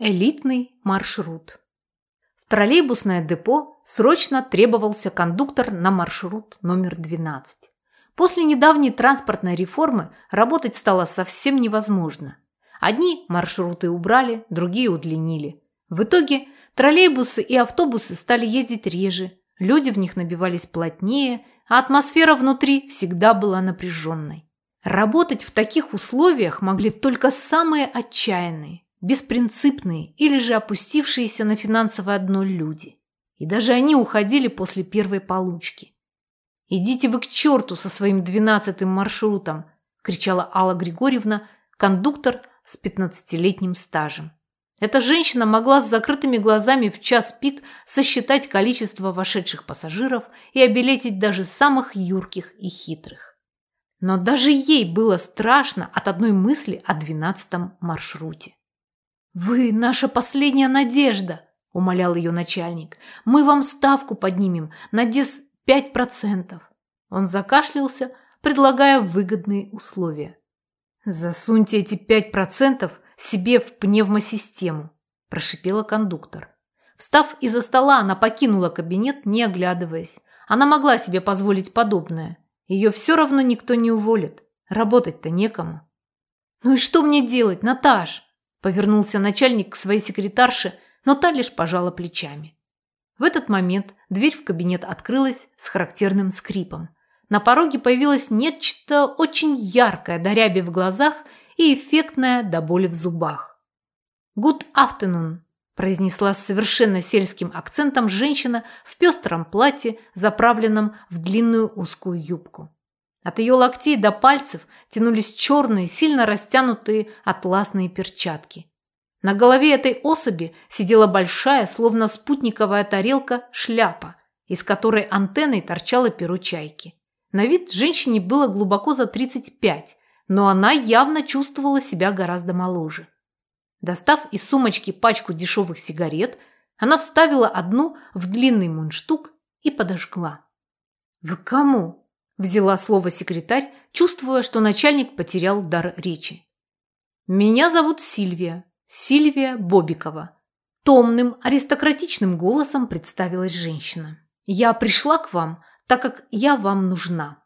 Элитный маршрут. В троллейбусное депо срочно требовался кондуктор на маршрут номер 12. После недавней транспортной реформы работать стало совсем невозможно. Одни маршруты убрали, другие удлинили. В итоге троллейбусы и автобусы стали ездить реже, люди в них набивались плотнее, а атмосфера внутри всегда была напряженной. Работать в таких условиях могли только самые отчаянные беспринципные или же опустившиеся на финансовое дно люди. И даже они уходили после первой получки. «Идите вы к черту со своим двенадцатым маршрутом!» – кричала Алла Григорьевна, кондуктор с пятнадцатилетним стажем. Эта женщина могла с закрытыми глазами в час пик сосчитать количество вошедших пассажиров и обилетить даже самых юрких и хитрых. Но даже ей было страшно от одной мысли о двенадцатом маршруте. «Вы наша последняя надежда», – умолял ее начальник. «Мы вам ставку поднимем на дес пять процентов». Он закашлялся, предлагая выгодные условия. «Засуньте эти пять процентов себе в пневмосистему», – прошипела кондуктор. Встав из-за стола, она покинула кабинет, не оглядываясь. Она могла себе позволить подобное. Ее все равно никто не уволит. Работать-то некому. «Ну и что мне делать, Наташ?» Повернулся начальник к своей секретарше, но та лишь пожала плечами. В этот момент дверь в кабинет открылась с характерным скрипом. На пороге появилось нечто очень яркое до ряби в глазах и эффектное до боли в зубах. «Good afternoon», – произнесла с совершенно сельским акцентом женщина в пестром платье, заправленном в длинную узкую юбку. От ее локтей до пальцев тянулись черные, сильно растянутые атласные перчатки. На голове этой особи сидела большая, словно спутниковая тарелка, шляпа, из которой антенной торчало перо чайки. На вид женщине было глубоко за 35, но она явно чувствовала себя гораздо моложе. Достав из сумочки пачку дешевых сигарет, она вставила одну в длинный мундштук и подожгла. «Вы кому?» Взяла слово секретарь, чувствуя, что начальник потерял дар речи. «Меня зовут Сильвия. Сильвия Бобикова». Томным, аристократичным голосом представилась женщина. «Я пришла к вам, так как я вам нужна».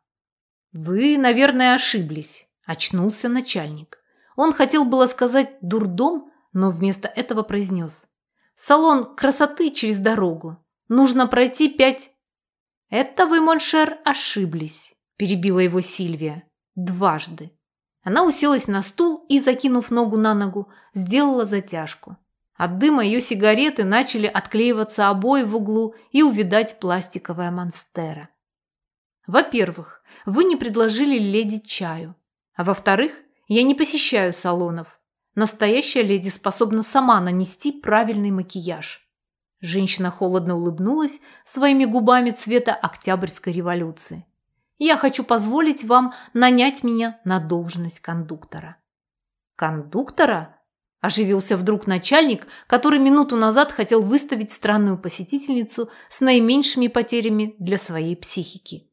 «Вы, наверное, ошиблись», – очнулся начальник. Он хотел было сказать «дурдом», но вместо этого произнес. «Салон красоты через дорогу. Нужно пройти пять «Это вы, mon cher, ошиблись», – перебила его Сильвия. «Дважды». Она уселась на стул и, закинув ногу на ногу, сделала затяжку. От дыма ее сигареты начали отклеиваться обои в углу и увядать пластиковая монстера. Во-первых, вы не предложили леди чаю. А во-вторых, я не посещаю салонов. Настоящая леди способна сама нанести правильный макияж. Женщина холодно улыбнулась своими губами цвета Октябрьской революции. «Я хочу позволить вам нанять меня на должность кондуктора». «Кондуктора?» – оживился вдруг начальник, который минуту назад хотел выставить странную посетительницу с наименьшими потерями для своей психики.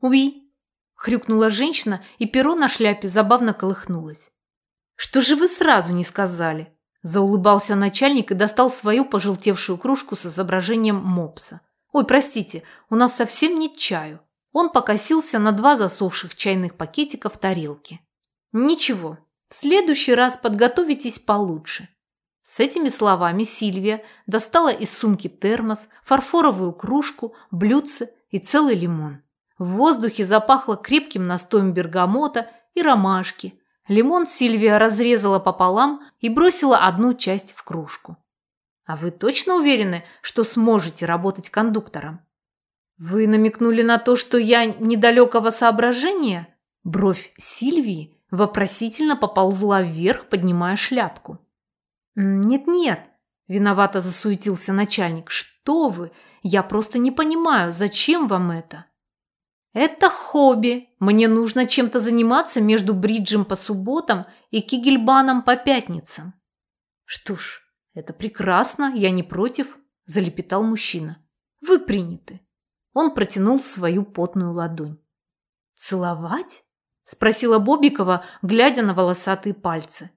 «Уи!» – хрюкнула женщина, и перо на шляпе забавно колыхнулось. «Что же вы сразу не сказали?» Заулыбался начальник и достал свою пожелтевшую кружку с изображением мопса. «Ой, простите, у нас совсем нет чаю». Он покосился на два засохших чайных пакетика в тарелке. «Ничего, в следующий раз подготовитесь получше». С этими словами Сильвия достала из сумки термос, фарфоровую кружку, блюдце и целый лимон. В воздухе запахло крепким настоем бергамота и ромашки, Лимон Сильвия разрезала пополам и бросила одну часть в кружку. «А вы точно уверены, что сможете работать кондуктором?» «Вы намекнули на то, что я недалекого соображения?» Бровь Сильвии вопросительно поползла вверх, поднимая шляпку. «Нет-нет», – виновато засуетился начальник. «Что вы? Я просто не понимаю, зачем вам это?» Это хобби. Мне нужно чем-то заниматься между бриджем по субботам и кигельбаном по пятницам. Что ж, это прекрасно, я не против, залепетал мужчина. Вы приняты. Он протянул свою потную ладонь. Целовать? спросила Бобикова, глядя на волосатые пальцы.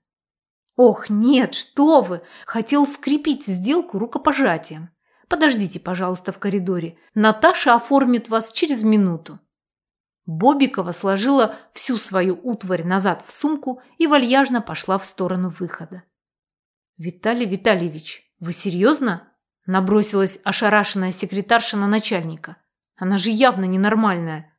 Ох, нет, что вы! Хотел скрепить сделку рукопожатием. Подождите, пожалуйста, в коридоре. Наташа оформит вас через минуту. Бобикова сложила всю свою утварь назад в сумку и вальяжно пошла в сторону выхода. «Виталий Витальевич, вы серьезно?» – набросилась ошарашенная секретарша на начальника. «Она же явно ненормальная».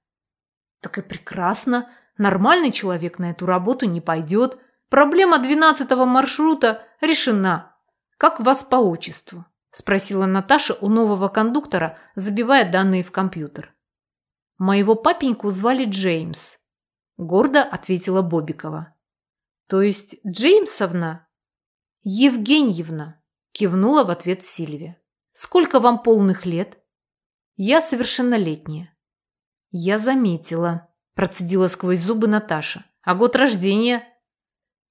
«Так и прекрасно. Нормальный человек на эту работу не пойдет. Проблема двенадцатого маршрута решена. Как вас по отчеству?» – спросила Наташа у нового кондуктора, забивая данные в компьютер. «Моего папеньку звали Джеймс», – гордо ответила Бобикова. «То есть Джеймсовна?» «Евгеньевна», – кивнула в ответ Сильвия. «Сколько вам полных лет?» «Я совершеннолетняя». «Я заметила», – процедила сквозь зубы Наташа. «А год рождения?»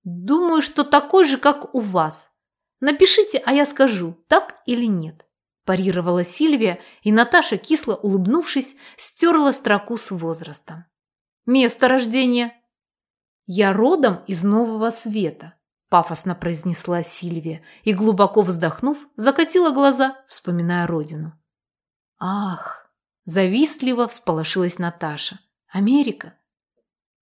«Думаю, что такой же, как у вас. Напишите, а я скажу, так или нет» парировала Сильвия, и Наташа, кисло улыбнувшись, стерла строку с возрастом. «Место рождения?» «Я родом из Нового Света», – пафосно произнесла Сильвия и, глубоко вздохнув, закатила глаза, вспоминая родину. «Ах!» – завистливо всполошилась Наташа. «Америка?»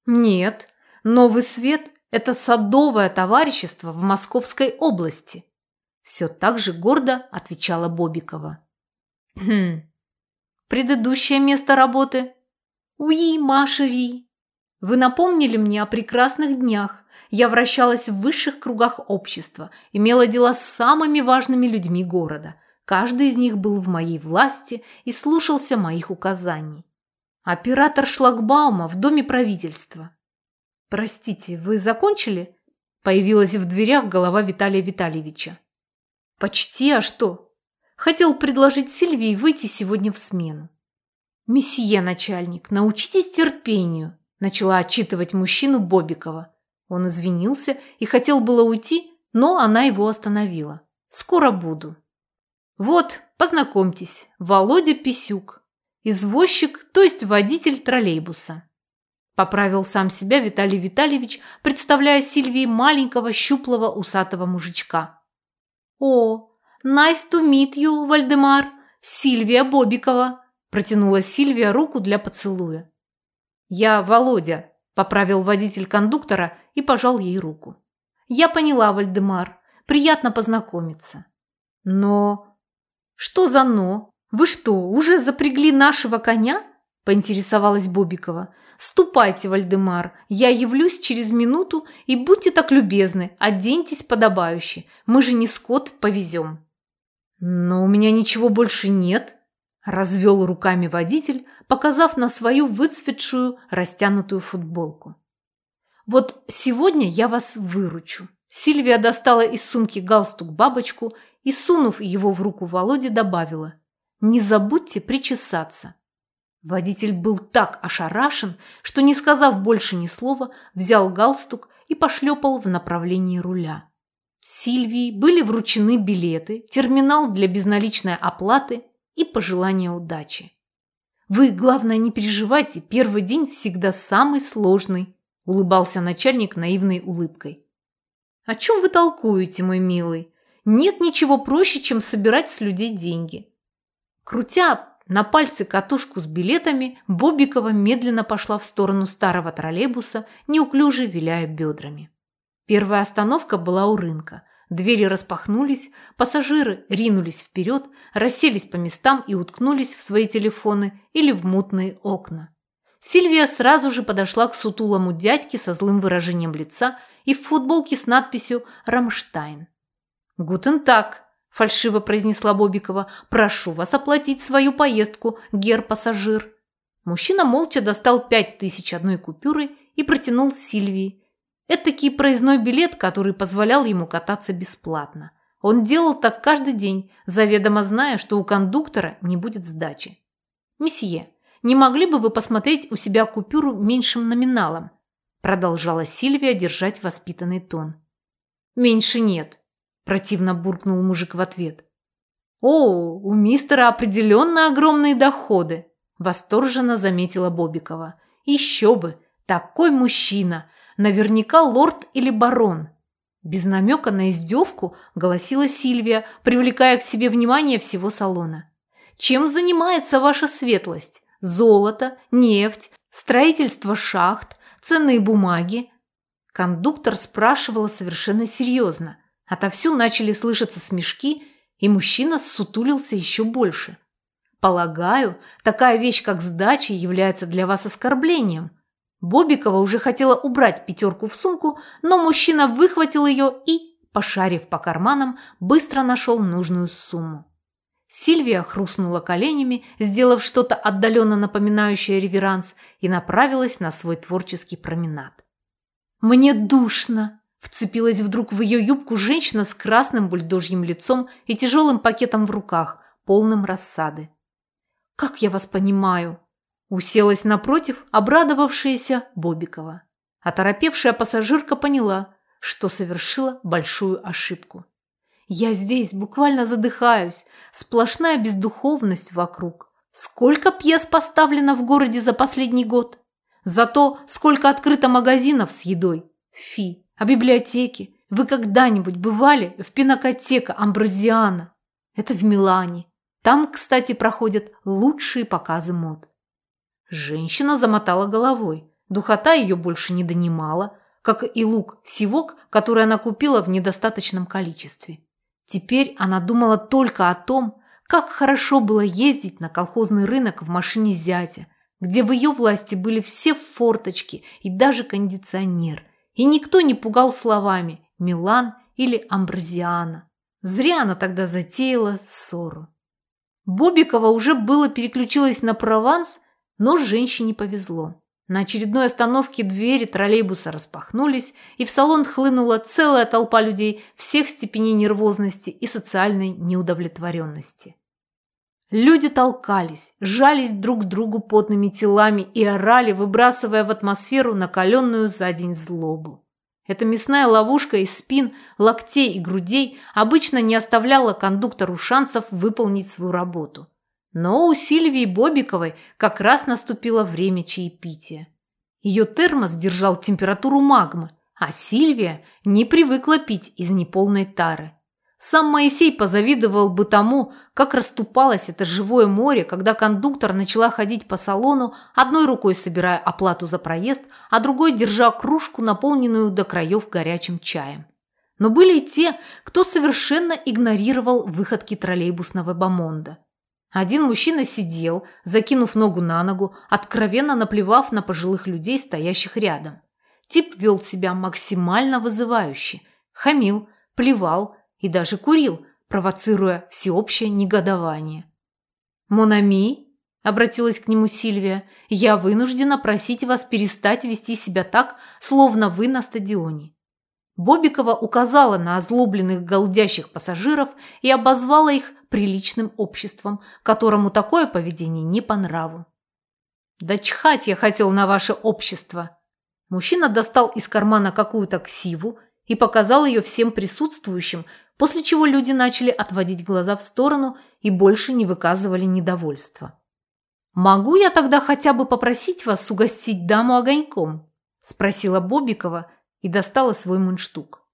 «Нет, Новый Свет – это садовое товарищество в Московской области», все так же гордо отвечала Бобикова. Хм. Предыдущее место работы? Уи, Машери. Вы напомнили мне о прекрасных днях. Я вращалась в высших кругах общества, имела дела с самыми важными людьми города. Каждый из них был в моей власти и слушался моих указаний. Оператор шлагбаума в доме правительства. «Простите, вы закончили?» Появилась в дверях голова Виталия Витальевича. Почти, а что? Хотел предложить Сильвии выйти сегодня в смену. «Месье начальник, научитесь терпению», – начала отчитывать мужчину Бобикова. Он извинился и хотел было уйти, но она его остановила. «Скоро буду». «Вот, познакомьтесь, Володя Писюк, извозчик, то есть водитель троллейбуса». Поправил сам себя Виталий Витальевич, представляя Сильвии маленького щуплого усатого мужичка. «О, nice to meet you, Вальдемар! Сильвия Бобикова!» Протянула Сильвия руку для поцелуя. «Я Володя», – поправил водитель кондуктора и пожал ей руку. «Я поняла, Вальдемар. Приятно познакомиться». «Но...» «Что за «но»? Вы что, уже запрягли нашего коня?» – поинтересовалась Бобикова. «Ступайте, Вальдемар, я явлюсь через минуту, и будьте так любезны, оденьтесь подобающе. Мы же не скот повезем». «Но у меня ничего больше нет», – развел руками водитель, показав на свою выцветшую, растянутую футболку. «Вот сегодня я вас выручу». Сильвия достала из сумки галстук-бабочку и, сунув его в руку Володе, добавила «Не забудьте причесаться». Водитель был так ошарашен, что, не сказав больше ни слова, взял галстук и пошлепал в направлении руля. Сильвии были вручены билеты, терминал для безналичной оплаты и пожелания удачи. «Вы, главное, не переживайте, первый день всегда самый сложный», – улыбался начальник наивной улыбкой. «О чем вы толкуете, мой милый? Нет ничего проще, чем собирать с людей деньги». Крутя на пальце катушку с билетами Бобикова медленно пошла в сторону старого троллейбуса, неуклюже виляя бедрами. Первая остановка была у рынка. Двери распахнулись, пассажиры ринулись вперед, расселись по местам и уткнулись в свои телефоны или в мутные окна. Сильвия сразу же подошла к сутулому дядьке со злым выражением лица и в футболке с надписью «Рамштайн». «Guten Tag», – фальшиво произнесла Бобикова. «Прошу вас оплатить свою поездку, герр пассажир». Мужчина молча достал пять тысяч одной купюры и протянул Сильвии. Этакий проездной билет, который позволял ему кататься бесплатно. Он делал так каждый день, заведомо зная, что у кондуктора не будет сдачи. «Месье, не могли бы вы посмотреть у себя купюру меньшим номиналом?» Продолжала Сильвия держать воспитанный тон. «Меньше нет», Противно буркнул мужик в ответ. «О, у мистера определенно огромные доходы!» Восторженно заметила Бобикова. «Еще бы! Такой мужчина! Наверняка лорд или барон!» Без намека на издевку голосила Сильвия, привлекая к себе внимание всего салона. «Чем занимается ваша светлость? Золото, нефть, строительство шахт, ценные бумаги?» Кондуктор спрашивала совершенно серьезно. Отовсюду начали слышаться смешки, и мужчина ссутулился еще больше. «Полагаю, такая вещь, как сдача, является для вас оскорблением», Бобикова уже хотела убрать пятерку в сумку, но мужчина выхватил ее и, пошарив по карманам, быстро нашел нужную сумму. Сильвия хрустнула коленями, сделав что-то отдаленно напоминающее реверанс, и направилась на свой творческий променад. «Мне душно!» – вцепилась вдруг в ее юбку женщина с красным бульдожьим лицом и тяжелым пакетом в руках, полным рассады. «Как я вас понимаю!» Уселась напротив обрадовавшаяся Бобикова. Оторопевшая пассажирка поняла, что совершила большую ошибку. «Я здесь буквально задыхаюсь, сплошная бездуховность вокруг. Сколько пьес поставлено в городе за последний год? Зато сколько открыто магазинов с едой? Фи, а библиотеки? Вы когда-нибудь бывали в пинокотека Амброзиана? Это в Милане. Там, кстати, проходят лучшие показы мод. Женщина замотала головой. Духота ее больше не донимала, как и лук-сивок, который она купила в недостаточном количестве. Теперь она думала только о том, как хорошо было ездить на колхозный рынок в машине зятя, где в ее власти были все форточки и даже кондиционер, и никто не пугал словами «Милан» или «Амбразиана». Зря она тогда затеяла ссору. Бобикова уже было переключилась на Прованс – но женщине повезло. На очередной остановке двери троллейбуса распахнулись, и в салон хлынула целая толпа людей всех степеней нервозности и социальной неудовлетворенности. Люди толкались, жались друг к другу потными телами и орали, выбрасывая в атмосферу накаленную за день злобу. Эта мясная ловушка из спин, локтей и грудей обычно не оставляла кондуктору шансов выполнить свою работу. Но у Сильвии Бобиковой как раз наступило время чаепития. Ее термос держал температуру магмы, а Сильвия не привыкла пить из неполной тары. Сам Моисей позавидовал бы тому, как расступалось это живое море, когда кондуктор начала ходить по салону, одной рукой собирая оплату за проезд, а другой держа кружку, наполненную до краев горячим чаем. Но были и те, кто совершенно игнорировал выходки троллейбусного бомонда. Один мужчина сидел, закинув ногу на ногу, откровенно наплевав на пожилых людей, стоящих рядом. Тип вел себя максимально вызывающе. Хамил, плевал и даже курил, провоцируя всеобщее негодование. «Монами?» – обратилась к нему Сильвия. «Я вынуждена просить вас перестать вести себя так, словно вы на стадионе. Бобикова указала на озлобленных голдящих пассажиров и обозвала их приличным обществом, которому такое поведение не по нраву. «Да чхать я хотел на ваше общество!» Мужчина достал из кармана какую-то ксиву и показал ее всем присутствующим, после чего люди начали отводить глаза в сторону и больше не выказывали недовольства. «Могу я тогда хотя бы попросить вас угостить даму огоньком?» – спросила Бобикова – и достала свой мундштук.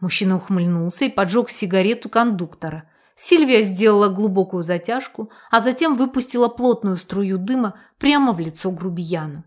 Мужчина ухмыльнулся и поджег сигарету кондуктора. Сильвия сделала глубокую затяжку, а затем выпустила плотную струю дыма прямо в лицо грубияну.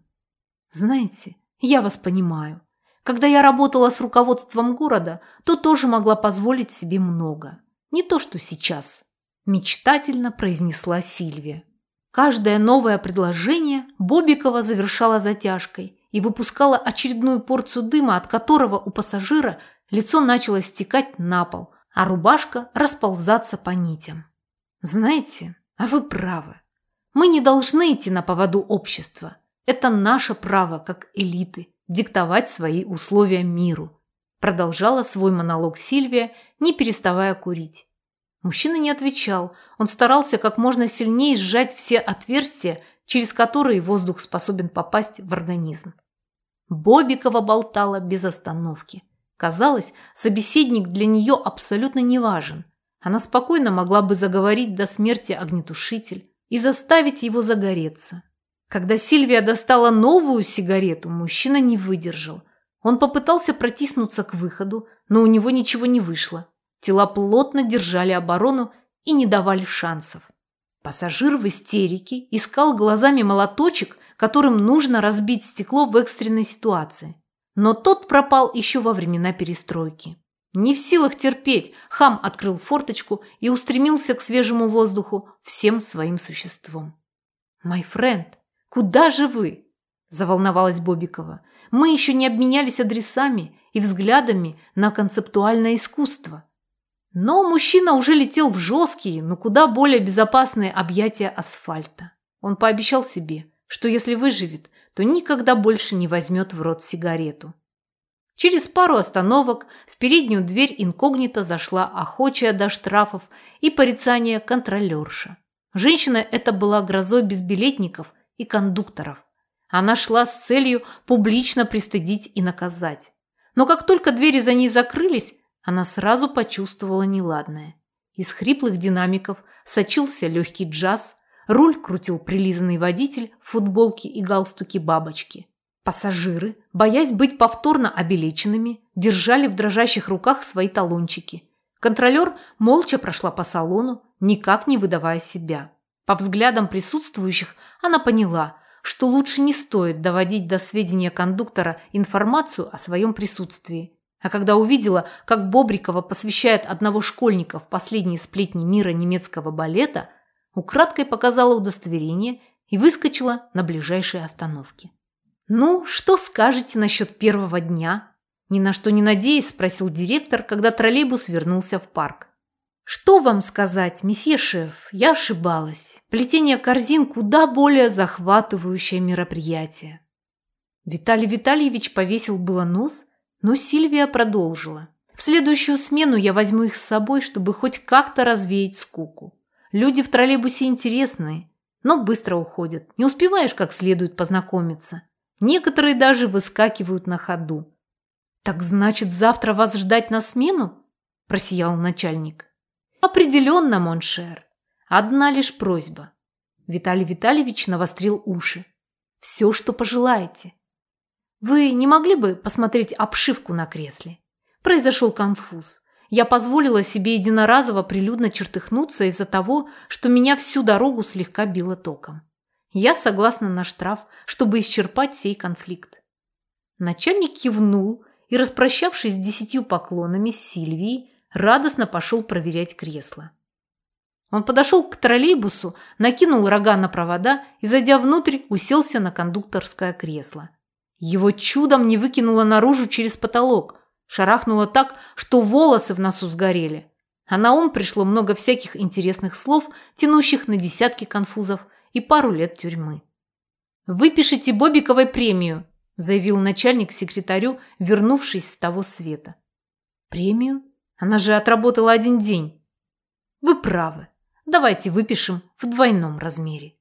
«Знаете, я вас понимаю. Когда я работала с руководством города, то тоже могла позволить себе много. Не то, что сейчас», – мечтательно произнесла Сильвия. Каждое новое предложение Бобикова завершала затяжкой, и выпускала очередную порцию дыма, от которого у пассажира лицо начало стекать на пол, а рубашка расползаться по нитям. Знаете, а вы правы. Мы не должны идти на поводу общества. Это наше право, как элиты, диктовать свои условия миру. Продолжала свой монолог Сильвия, не переставая курить. Мужчина не отвечал. Он старался как можно сильнее сжать все отверстия, через которые воздух способен попасть в организм. Бобикова болтала без остановки. Казалось, собеседник для нее абсолютно не важен. Она спокойно могла бы заговорить до смерти огнетушитель и заставить его загореться. Когда Сильвия достала новую сигарету, мужчина не выдержал. Он попытался протиснуться к выходу, но у него ничего не вышло. Тела плотно держали оборону и не давали шансов. Пассажир в истерике искал глазами молоточек, которым нужно разбить стекло в экстренной ситуации. Но тот пропал еще во времена перестройки. Не в силах терпеть, хам открыл форточку и устремился к свежему воздуху всем своим существом. «Май френд, куда же вы?» – заволновалась Бобикова. «Мы еще не обменялись адресами и взглядами на концептуальное искусство». Но мужчина уже летел в жесткие, но куда более безопасные объятия асфальта. Он пообещал себе, что если выживет, то никогда больше не возьмет в рот сигарету. Через пару остановок в переднюю дверь инкогнито зашла охочая до штрафов и порицания контролерша. Женщина эта была грозой безбилетников и кондукторов. Она шла с целью публично пристыдить и наказать. Но как только двери за ней закрылись, она сразу почувствовала неладное. Из хриплых динамиков сочился легкий джаз, руль крутил прилизанный водитель в футболке и галстуке бабочки. Пассажиры, боясь быть повторно обелеченными, держали в дрожащих руках свои талончики. Контролер молча прошла по салону, никак не выдавая себя. По взглядам присутствующих она поняла, что лучше не стоит доводить до сведения кондуктора информацию о своем присутствии. А когда увидела, как Бобрикова посвящает одного школьника в последние сплетни мира немецкого балета, украдкой показала удостоверение и выскочила на ближайшей остановке. «Ну, что скажете насчет первого дня?» Ни на что не надеясь, спросил директор, когда троллейбус вернулся в парк. «Что вам сказать, месье шеф, я ошибалась. Плетение корзин куда более захватывающее мероприятие». Виталий Витальевич повесил было нос, но Сильвия продолжила. «В следующую смену я возьму их с собой, чтобы хоть как-то развеять скуку. Люди в троллейбусе интересные, но быстро уходят. Не успеваешь как следует познакомиться. Некоторые даже выскакивают на ходу. «Так значит, завтра вас ждать на смену?» – просиял начальник. «Определенно, mon cher. Одна лишь просьба». Виталий Витальевич навострил уши. «Все, что пожелаете. Вы не могли бы посмотреть обшивку на кресле?» Произошел конфуз. Я позволила себе единоразово прилюдно чертыхнуться из-за того, что меня всю дорогу слегка било током. Я согласна на штраф, чтобы исчерпать сей конфликт. Начальник кивнул и, распрощавшись с десятью поклонами с Сильвией, радостно пошел проверять кресло. Он подошел к троллейбусу, накинул рога на провода и, зайдя внутрь, уселся на кондукторское кресло. Его чудом не выкинуло наружу через потолок, шарахнуло так, что волосы в носу сгорели. А на ум пришло много всяких интересных слов, тянущих на десятки конфузов – и пару лет тюрьмы. «Выпишите Бобиковой премию», – заявил начальник секретарю, вернувшись с того света. «Премию? Она же отработала один день». «Вы правы. Давайте выпишем в двойном размере».